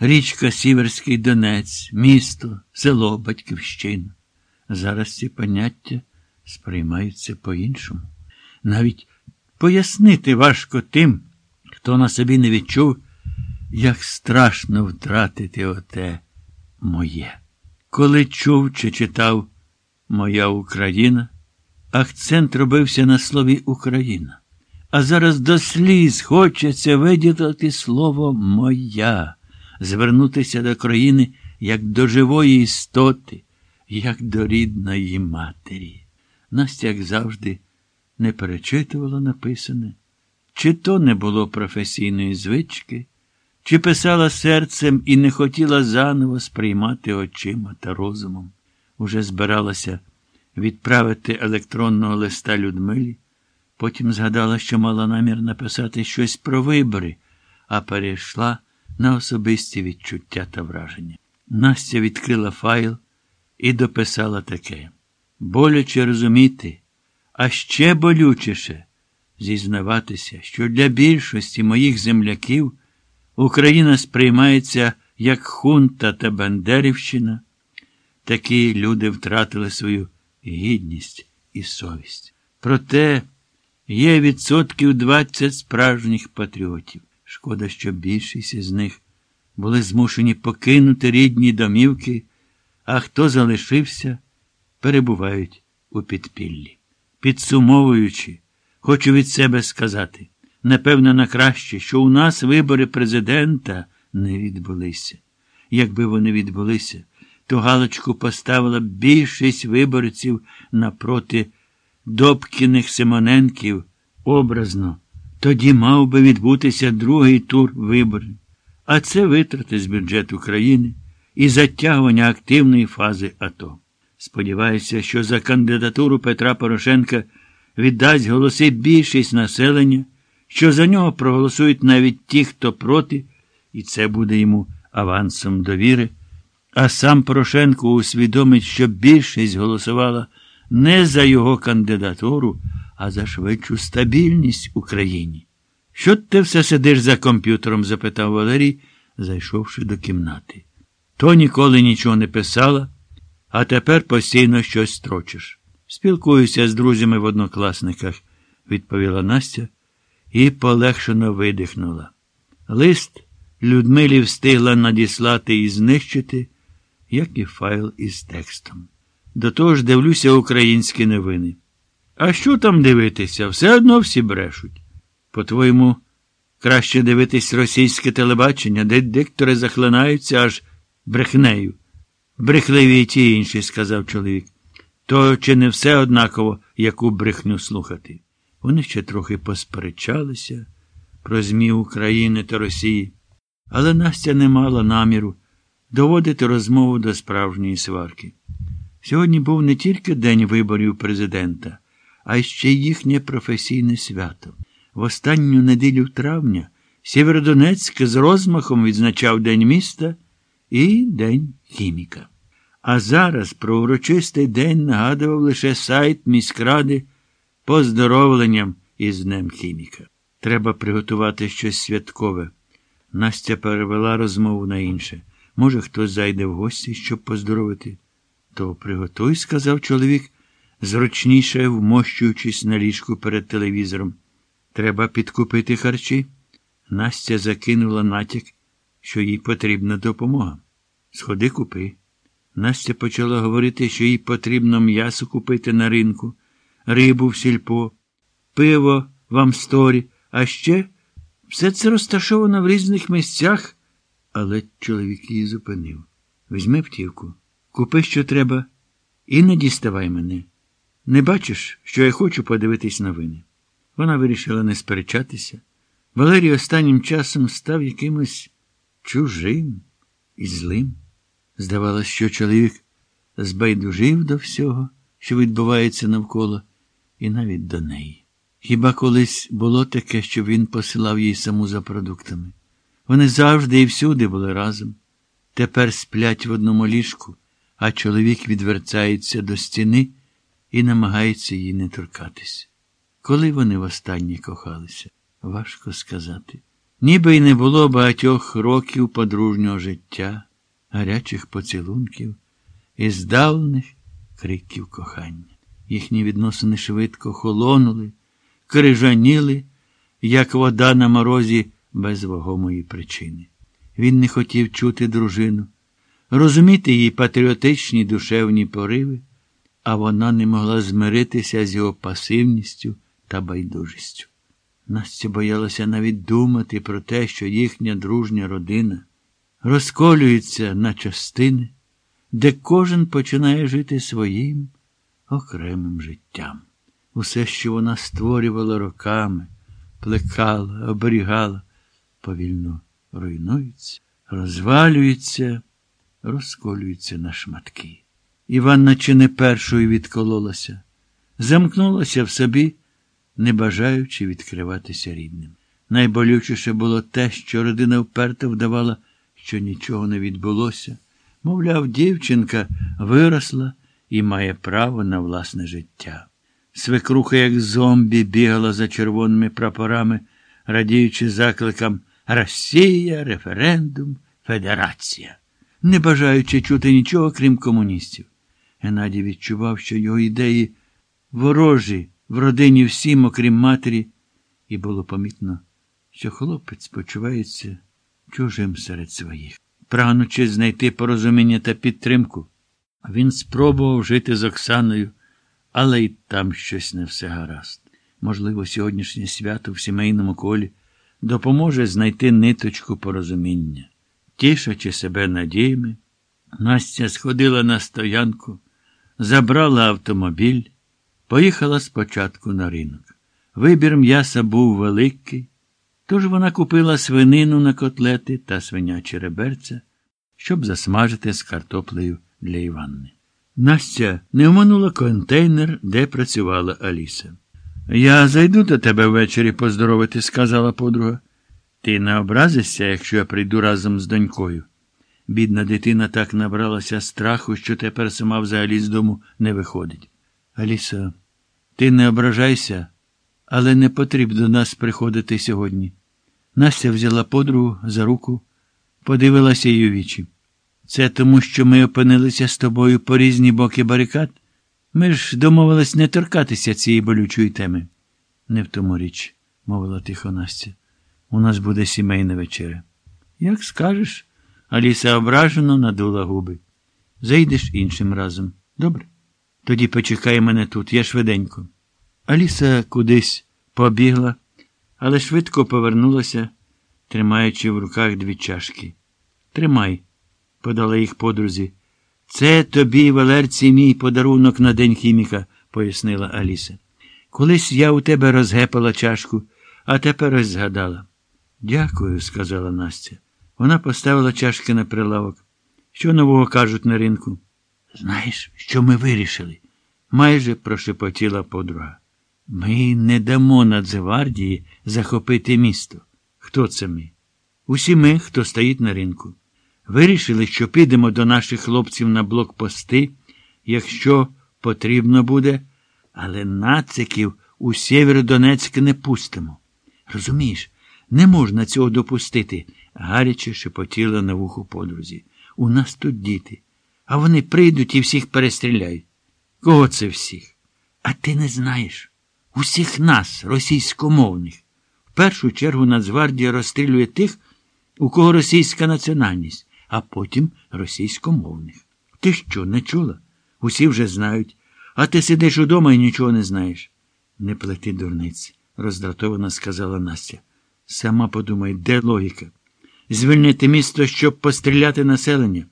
річка Сіверський Донець, місто, село, батьківщина. Зараз ці поняття сприймаються по-іншому. Навіть пояснити важко тим, хто на собі не відчув, як страшно втратити оте моє. Коли чув чи читав Моя Україна, акцент робився на слові Україна. А зараз до сліз хочеться виділити слово моя, звернутися до країни як до живої істоти, як до рідної матері. Настя, як завжди, не перечитувала написане, чи то не було професійної звички, чи писала серцем і не хотіла заново сприймати очима та розумом. Уже збиралася відправити електронного листа Людмилі, потім згадала, що мала намір написати щось про вибори, а перейшла на особисті відчуття та враження. Настя відкрила файл і дописала таке. Боляче розуміти, а ще болючіше зізнаватися, що для більшості моїх земляків Україна сприймається як хунта та Бандерівщина. Такі люди втратили свою гідність і совість. Проте є відсотків 20 справжніх патріотів. Шкода, що більшість із них були змушені покинути рідні домівки, а хто залишився, перебувають у підпіллі. Підсумовуючи, хочу від себе сказати, напевно, на краще, що у нас вибори президента не відбулися. Якби вони відбулися, то Галочку поставила більшість виборців напроти Добкіних Симоненків образно. Тоді мав би відбутися другий тур виборів. А це витрати з бюджету країни і затягування активної фази АТО. Сподіваюся, що за кандидатуру Петра Порошенка віддасть голоси більшість населення, що за нього проголосують навіть ті, хто проти, і це буде йому авансом довіри. А сам Порошенко усвідомить, що більшість голосувала не за його кандидатуру, а за швидшу стабільність в Україні. Що ти все сидиш за комп'ютером? запитав Валерій, зайшовши до кімнати. То ніколи нічого не писала, а тепер постійно щось строчиш. Спілкуюся з друзями в однокласниках, відповіла Настя і полегшено видихнула. Лист Людмилі встигла надіслати і знищити, як і файл із текстом. До того ж дивлюся українські новини. А що там дивитися? Все одно всі брешуть. По-твоєму, краще дивитись російське телебачення, де диктори захлинаються аж брехнею. Брехливі й ті інші, сказав чоловік. То чи не все однаково, яку брехню слухати? Вони ще трохи посперечалися про ЗМІ України та Росії, але Настя не мала наміру доводити розмову до справжньої сварки. Сьогодні був не тільки день виборів президента, а ще їхнє професійне свято. В останню неділю травня Сєвєродонецьк з розмахом відзначав День міста і День хіміка. А зараз про урочистий день нагадував лише сайт міськради поздоровленням із Днем хіміка. Треба приготувати щось святкове. Настя перевела розмову на інше. Може, хтось зайде в гості, щоб поздоровити. То приготуй, сказав чоловік, зручніше вмощуючись на ліжку перед телевізором. Треба підкупити харчі. Настя закинула натяк, що їй потрібна допомога. Сходи купи. Настя почала говорити, що їй потрібно м'ясо купити на ринку, рибу в сільпо, пиво в Амсторі, а ще все це розташовано в різних місцях, але чоловік її зупинив. Візьми втівку, купи, що треба, і не діставай мене. Не бачиш, що я хочу подивитись новини. Вона вирішила не сперечатися. Валерій останнім часом став якимось чужим і злим. Здавалось, що чоловік збайдужив до всього, що відбувається навколо, і навіть до неї. Хіба колись було таке, що він посилав їй саму за продуктами? Вони завжди і всюди були разом. Тепер сплять в одному ліжку, а чоловік відвертається до стіни і намагається її не торкатись. Коли вони востаннє кохалися, важко сказати. Ніби й не було багатьох років подружнього життя, гарячих поцілунків і здавлених криків кохання. Їхні відносини швидко холонули, крижаніли, як вода на морозі без вагомої причини. Він не хотів чути дружину, розуміти її патріотичні душевні пориви, а вона не могла змиритися з його пасивністю та байдужістю. Настя боялася навіть думати про те, що їхня дружня родина розколюється на частини, де кожен починає жити своїм окремим життям. Усе, що вона створювала роками, плекала, оберігала, повільно руйнується, розвалюється, розколюється на шматки. Іванна чи не першою відкололася, замкнулася в собі, не бажаючи відкриватися рідним. Найболючіше було те, що родина вперто вдавала, що нічого не відбулося. Мовляв, дівчинка виросла і має право на власне життя. Свекруха, як зомбі, бігала за червоними прапорами, радіючи закликам Росія, референдум, Федерація, не бажаючи чути нічого, крім комуністів. Геннадій відчував, що його ідеї ворожі в родині всім, окрім матері, і було помітно, що хлопець почувається чужим серед своїх. Прагнучи знайти порозуміння та підтримку, він спробував жити з Оксаною, але й там щось не все гаразд. Можливо, сьогоднішнє свято в сімейному колі допоможе знайти ниточку порозуміння. Тішачи себе надіями, Настя сходила на стоянку, забрала автомобіль, поїхала спочатку на ринок. Вибір м'яса був великий, тож вона купила свинину на котлети та свинячі реберця, щоб засмажити з картоплею для Іванни. Настя не оманула контейнер, де працювала Аліса. Я зайду до тебе ввечері поздоровити, сказала подруга. Ти не образишся, якщо я прийду разом з донькою. Бідна дитина так набралася страху, що тепер сама взагалі з дому не виходить. Аліса, ти не ображайся, але не потрібно до нас приходити сьогодні. Настя взяла подругу за руку, подивилася у вічі. Це тому, що ми опинилися з тобою по різні боки барикад. Ми ж домовились не торкатися цієї болючої теми. Не в тому річ, мовила тихо Настя. У нас буде сімейна вечеря. Як скажеш, Аліса ображено надула губи. Зайдеш іншим разом. Добре? Тоді почекай мене тут, я швиденько. Аліса кудись побігла, але швидко повернулася, тримаючи в руках дві чашки. Тримай, подала їх подрузі. Це тобі, Валерці, мій подарунок на день хіміка, пояснила Аліса. Колись я у тебе розгепала чашку, а тепер ось згадала. Дякую, сказала Настя. Вона поставила чашки на прилавок. Що нового кажуть на ринку? Знаєш, що ми вирішили? майже прошепотіла подруга. Ми не дамо Нацгвардії захопити місто. Хто це ми? Усі ми, хто стоїть на ринку. Вирішили, що підемо до наших хлопців на блокпости, якщо потрібно буде, але нациків у Сєвєродонецьк не пустимо. Розумієш, не можна цього допустити, гаряче шепотіла на вуху подрузі. У нас тут діти, а вони прийдуть і всіх перестріляють. Кого це всіх? А ти не знаєш. Усіх нас, російськомовних. В першу чергу Нацгвардія розстрілює тих, у кого російська національність, а потім російськомовних. Ти що, не чула? Усі вже знають, а ти сидиш удома і нічого не знаєш. Не плети дурниць, роздратовано сказала Настя. Сама подумай, де логіка? Звільнити місто, щоб постріляти населення.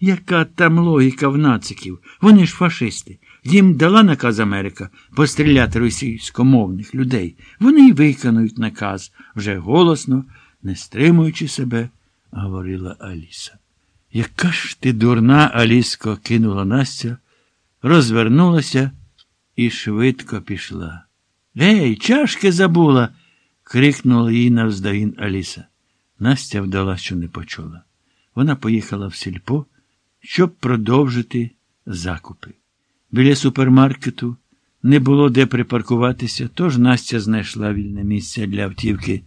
Яка там логіка в нациків? Вони ж фашисти. Їм дала наказ Америка постріляти російськомовних людей. Вони й виконують наказ вже голосно, не стримуючи себе, говорила Аліса. Яка ж ти дурна, Аліско, кинула Настя, розвернулася і швидко пішла. Гей, чашки забула. крикнула їй навздогін Аліса. Настя вдала, що не почула. Вона поїхала в сільпо, щоб продовжити закупи. Біля супермаркету не було де припаркуватися, тож Настя знайшла вільне місце для автівки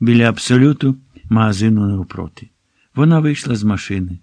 біля абсолюту магазину навпроти. Вона вийшла з машини.